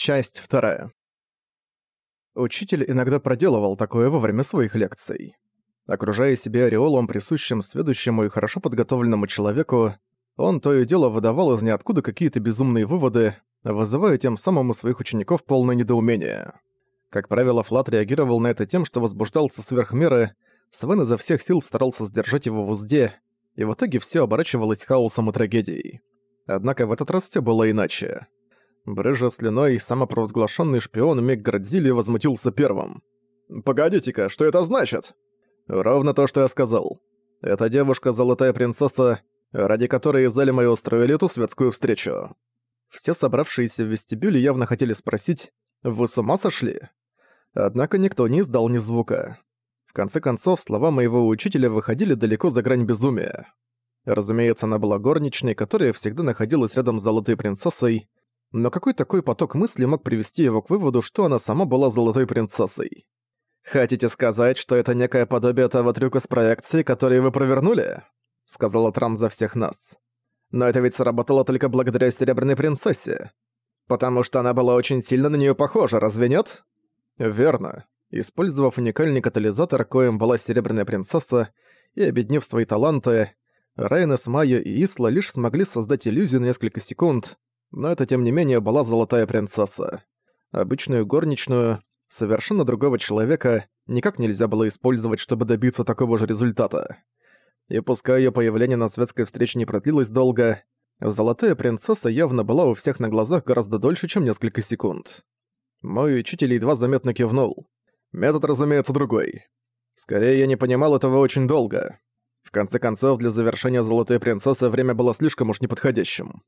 Часть вторая. Учитель иногда проделывал такое во время своих лекций. Окружая себя ореолом, присущим сведущему и хорошо подготовленному человеку, он то и дело выдавал из ниоткуда какие-то безумные выводы, вызывая тем самым у своих учеников полное недоумение. Как правило, Флат реагировал на это тем, что возбуждался сверх меры, Свен изо всех сил старался сдержать его в узде, и в итоге все оборачивалось хаосом и трагедией. Однако в этот раз все было иначе. Брыжа слюной, самопровозглашенный шпион Мик Градзили возмутился первым. «Погодите-ка, что это значит?» «Ровно то, что я сказал. Эта девушка — золотая принцесса, ради которой из Эльма и устроили эту светскую встречу». Все собравшиеся в вестибюле явно хотели спросить «Вы с ума сошли?» Однако никто не издал ни звука. В конце концов, слова моего учителя выходили далеко за грань безумия. Разумеется, она была горничной, которая всегда находилась рядом с золотой принцессой, но какой такой поток мысли мог привести его к выводу, что она сама была золотой принцессой? «Хотите сказать, что это некое подобие того трюка с проекцией, который вы провернули?» — сказала Трам за всех нас. «Но это ведь сработало только благодаря Серебряной Принцессе. Потому что она была очень сильно на нее похожа, разве нет?» «Верно. Использовав уникальный катализатор, коим была Серебряная Принцесса, и объединив свои таланты, Райнес, Майя и Исла лишь смогли создать иллюзию на несколько секунд, но это тем не менее была золотая принцесса. Обычную горничную, совершенно другого человека, никак нельзя было использовать, чтобы добиться такого же результата. И пускай её появление на светской встрече не продлилось долго, золотая принцесса явно была у всех на глазах гораздо дольше, чем несколько секунд. Мой учитель едва заметно кивнул. Метод, разумеется, другой. Скорее, я не понимал этого очень долго. В конце концов, для завершения золотой принцессы время было слишком уж неподходящим.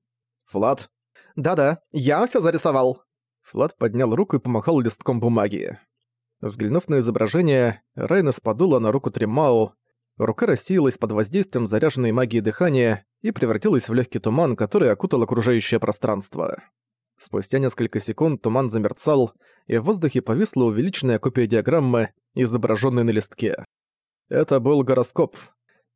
Флат, «Да-да, я все зарисовал». Флат поднял руку и помахал листком бумаги. Взглянув на изображение, Райна спадула на руку Тримау, рука рассеялась под воздействием заряженной магии дыхания и превратилась в легкий туман, который окутал окружающее пространство. Спустя несколько секунд туман замерцал, и в воздухе повисла увеличенная копия диаграммы, изображенной на листке. Это был гороскоп,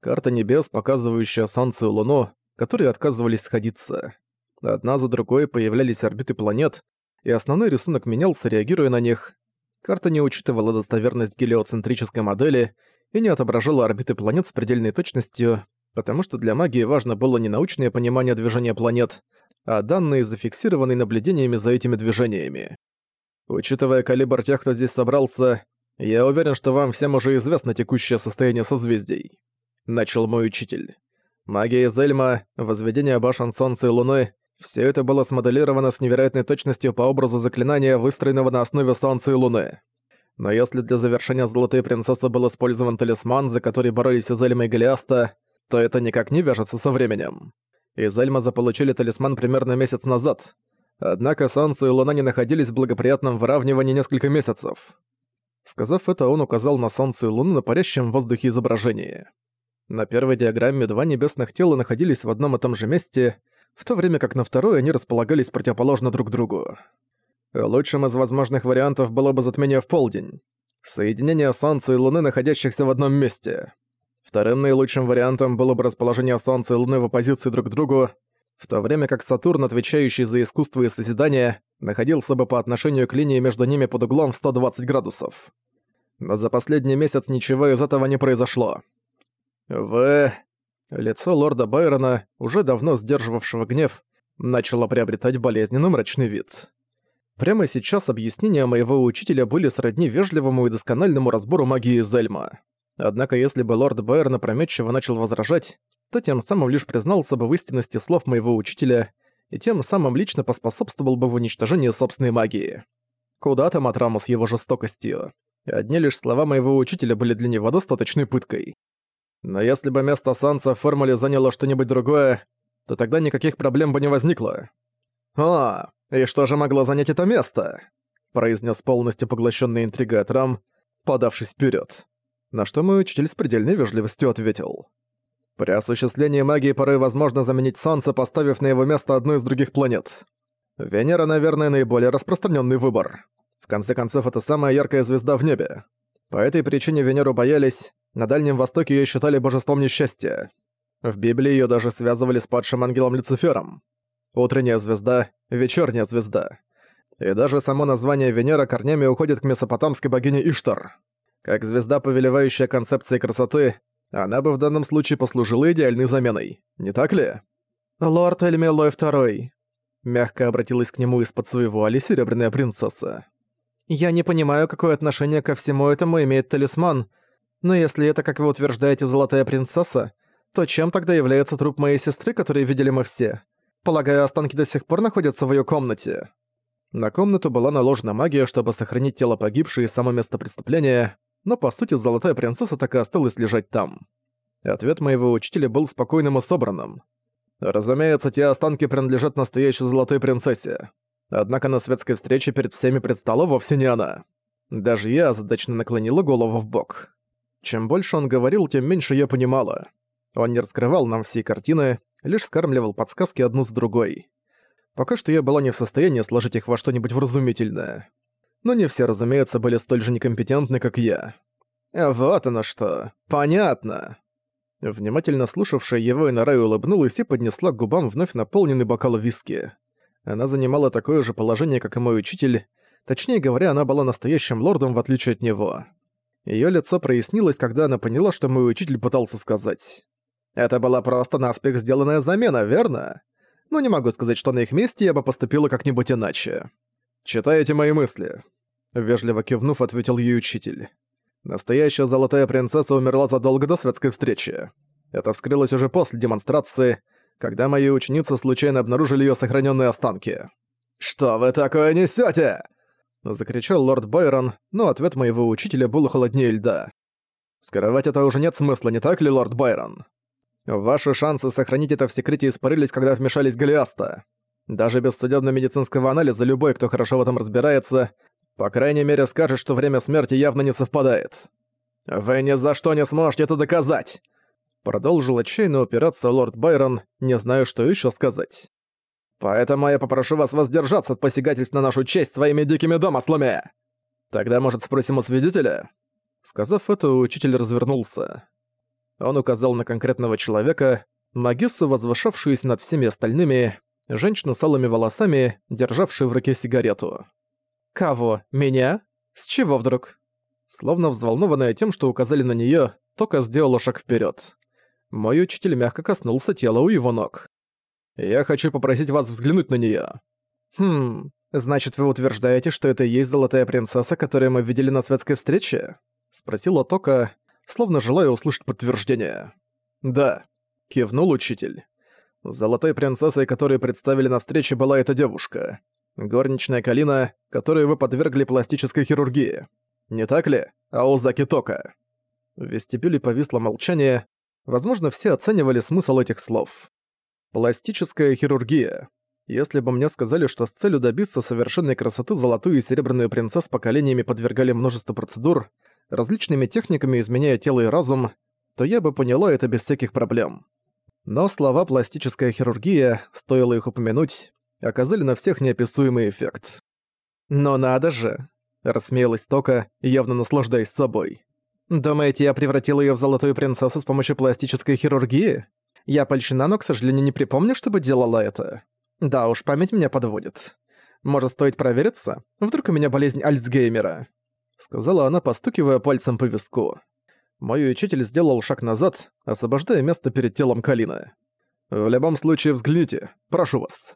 карта небес, показывающая Солнце и Луну, которые отказывались сходиться. Одна за другой появлялись орбиты планет, и основной рисунок менялся, реагируя на них. Карта не учитывала достоверность гелиоцентрической модели и не отображала орбиты планет с предельной точностью, потому что для магии важно было не научное понимание движения планет, а данные, зафиксированные наблюдениями за этими движениями. Учитывая калибр тех, кто здесь собрался, я уверен, что вам всем уже известно текущее состояние созвездий. Начал мой учитель. Магия Зельма, возведение башен Солнца и Луны все это было смоделировано с невероятной точностью по образу заклинания, выстроенного на основе Солнца и Луны. Но если для завершения Золотой Принцессы был использован талисман, за который боролись Изельма и Голиаста, то это никак не вяжется со временем. Изельма заполучили талисман примерно месяц назад. Однако Солнце и Луна не находились в благоприятном выравнивании несколько месяцев. Сказав это, он указал на Солнце и Луну на парящем в воздухе изображении. На первой диаграмме два небесных тела находились в одном и том же месте — в то время как на второй они располагались противоположно друг другу. Лучшим из возможных вариантов было бы затмение в полдень. Соединение Солнца и Луны, находящихся в одном месте. Вторым наилучшим вариантом было бы расположение Солнца и Луны в оппозиции друг к другу, в то время как Сатурн, отвечающий за искусство и созидание, находился бы по отношению к линии между ними под углом в 120 градусов. Но за последний месяц ничего из этого не произошло. «Вы...» Лицо лорда Байрона, уже давно сдерживавшего гнев, начало приобретать болезненный мрачный вид. Прямо сейчас объяснения моего учителя были сродни вежливому и доскональному разбору магии Зельма. Однако если бы лорд Байрон опрометчиво начал возражать, то тем самым лишь признался бы в истинности слов моего учителя и тем самым лично поспособствовал бы в уничтожении собственной магии. Куда там Атраму с его жестокостью? Одни лишь слова моего учителя были для него достаточной пыткой. Но если бы место Санса в формуле заняло что-нибудь другое, то тогда никаких проблем бы не возникло. «О, и что же могло занять это место?» произнес полностью поглощенный интригой Атрам, подавшись вперед. На что мой учитель с предельной вежливостью ответил. «При осуществлении магии порой возможно заменить Солнце, поставив на его место одну из других планет. Венера, наверное, наиболее распространенный выбор. В конце концов, это самая яркая звезда в небе. По этой причине Венеру боялись, на Дальнем Востоке ее считали божеством несчастья. В Библии ее даже связывали с падшим ангелом Люцифером. Утренняя звезда, вечерняя звезда. И даже само название Венера корнями уходит к месопотамской богине Иштар. Как звезда, повелевающая концепцией красоты, она бы в данном случае послужила идеальной заменой, не так ли? «Лорд Эльмелой Второй», — мягко обратилась к нему из-под своего али Серебряная Принцесса. «Я не понимаю, какое отношение ко всему этому имеет талисман, но если это, как вы утверждаете, Золотая Принцесса, то чем тогда является труп моей сестры, который видели мы все? Полагаю, останки до сих пор находятся в ее комнате». На комнату была наложена магия, чтобы сохранить тело погибшей и само место преступления, но по сути Золотая Принцесса так и осталась лежать там. Ответ моего учителя был спокойным и собранным. Разумеется, те останки принадлежат настоящей Золотой Принцессе. Однако на светской встрече перед всеми предстала вовсе не она. Даже я задачно наклонила голову в бок. Чем больше он говорил, тем меньше я понимала. Он не раскрывал нам всей картины, лишь скармливал подсказки одну с другой. Пока что я была не в состоянии сложить их во что-нибудь вразумительное. Но не все, разумеется, были столь же некомпетентны, как я. Вот оно что. Понятно. Внимательно слушавшая его Инарай улыбнулась и поднесла к губам вновь наполненный бокал виски. Она занимала такое же положение, как и мой учитель. Точнее говоря, она была настоящим лордом, в отличие от него. Её лицо прояснилось, когда она поняла, что мой учитель пытался сказать. Это была просто наспех сделанная замена, верно? Но не могу сказать, что на их месте я бы поступила как-нибудь иначе. Читаете мои мысли. Вежливо кивнув, ответил ей учитель. Настоящая золотая принцесса умерла задолго до светской встречи. Это вскрылось уже после демонстрации, когда мои ученицы случайно обнаружили её сохранённые останки. «Что вы такое несёте?» Закричал лорд Байрон, но ответ моего учителя был холоднее льда. «Скрывать это уже нет смысла, не так ли, лорд Байрон? Ваши шансы сохранить это в секрете испарились, когда вмешались Голиаста. Даже без судебно-медицинского анализа любой, кто хорошо в этом разбирается, по крайней мере скажет, что время смерти явно не совпадает. «Вы ни за что не сможете это доказать!» Продолжил отчаянно упираться лорд Байрон, не знаю, что еще сказать. Поэтому я попрошу вас воздержаться от посягательств на нашу честь своими дикими домыслами. Тогда, может, спросим у свидетеля?» Сказав это, учитель развернулся. Он указал на конкретного человека, Магиссу, возвышавшуюся над всеми остальными, женщину с алыми волосами, державшую в руке сигарету. «Кого? Меня? С чего вдруг?» Словно взволнованная тем, что указали на неё, Тока сделала шаг вперёд. Мой учитель мягко коснулся тела у его ног. Я хочу попросить вас взглянуть на неё». «Хм, значит, вы утверждаете, что это и есть золотая принцесса, которую мы видели на светской встрече?» — спросила Тока, словно желая услышать подтверждение. «Да», — кивнул учитель. «Золотой принцессой, которую представили на встрече, была эта девушка. Горничная Калина, которую вы подвергли пластической хирургии. Не так ли, Аузаки Тока?» В вестибюле повисло молчание. Возможно, все оценивали смысл этих слов. Пластическая хирургия. Если бы мне сказали, что с целью добиться совершенной красоты золотую и серебряную принцесс поколениями подвергали множество процедур, различными техниками изменяя тело и разум, то я бы поняла это без всяких проблем. Но слова «пластическая хирургия», стоило их упомянуть, оказали на всех неописуемый эффект. «Но надо же!» — рассмеялась Тока, явно наслаждаясь собой. «Думаете, я превратила её в золотую принцессу с помощью пластической хирургии? Я польщена, но, к сожалению, не припомню, чтобы делала это. Да уж, память меня подводит. Может, стоит провериться? Вдруг у меня болезнь Альцгеймера?» Сказала она, постукивая пальцем по виску. Мой учитель сделал шаг назад, освобождая место перед телом Калины. «В любом случае взгляните, прошу вас».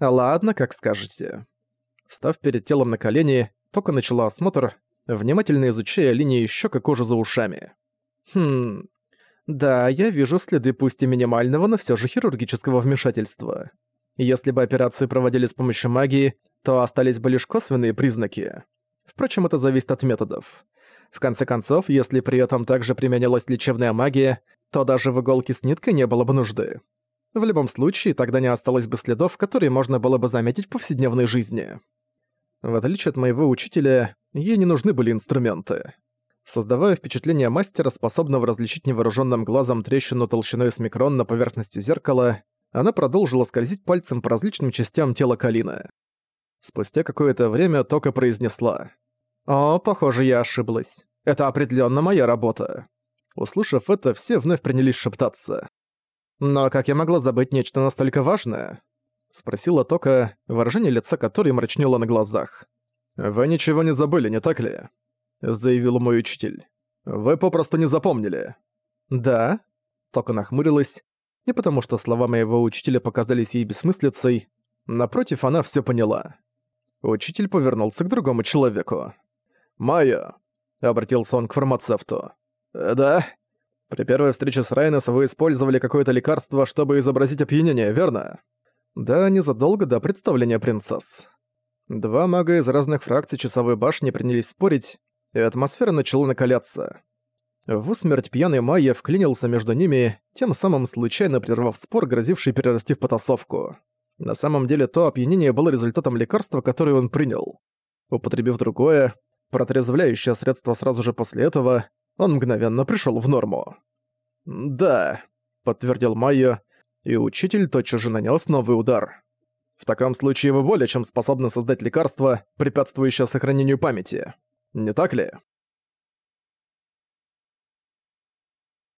«Ладно, как скажете». Встав перед телом на колени, только начала осмотр, внимательно изучая линии щек и кожу за ушами. «Хм, да, я вижу следы пусть и минимального, но все же хирургического вмешательства. Если бы операцию проводили с помощью магии, то остались бы лишь косвенные признаки. Впрочем, это зависит от методов. В конце концов, если при этом также применялась лечебная магия, то даже в иголке с ниткой не было бы нужды. В любом случае, тогда не осталось бы следов, которые можно было бы заметить в повседневной жизни. В отличие от моего учителя, ей не нужны были инструменты создавая впечатление мастера, способного различить невооруженным глазом трещину толщиной с микрон на поверхности зеркала, она продолжила скользить пальцем по различным частям тела Калины. Спустя какое-то время Тока произнесла. «О, похоже, я ошиблась. Это определенно моя работа». Услышав это, все вновь принялись шептаться. «Но как я могла забыть нечто настолько важное?» — спросила Тока, выражение лица которой мрачнело на глазах. «Вы ничего не забыли, не так ли?» — заявил мой учитель. «Вы попросту не запомнили». «Да?» — Тока нахмурилась, не потому что слова моего учителя показались ей бессмыслицей, напротив, она все поняла. Учитель повернулся к другому человеку. «Майя!» — обратился он к фармацевту. «Э, «Да?» «При первой встрече с Райнес вы использовали какое-то лекарство, чтобы изобразить опьянение, верно?» «Да, незадолго до представления принцесс». Два мага из разных фракций часовой башни принялись спорить, и атмосфера начала накаляться. В усмерть пьяный Майя вклинился между ними, тем самым случайно прервав спор, грозивший перерасти в потасовку. На самом деле то опьянение было результатом лекарства, которое он принял. Употребив другое, протрезвляющее средство сразу же после этого, он мгновенно пришел в норму. «Да», — подтвердил Майо, и учитель тотчас же нанес новый удар. «В таком случае вы более чем способны создать лекарство, препятствующее сохранению памяти. Не так ли?»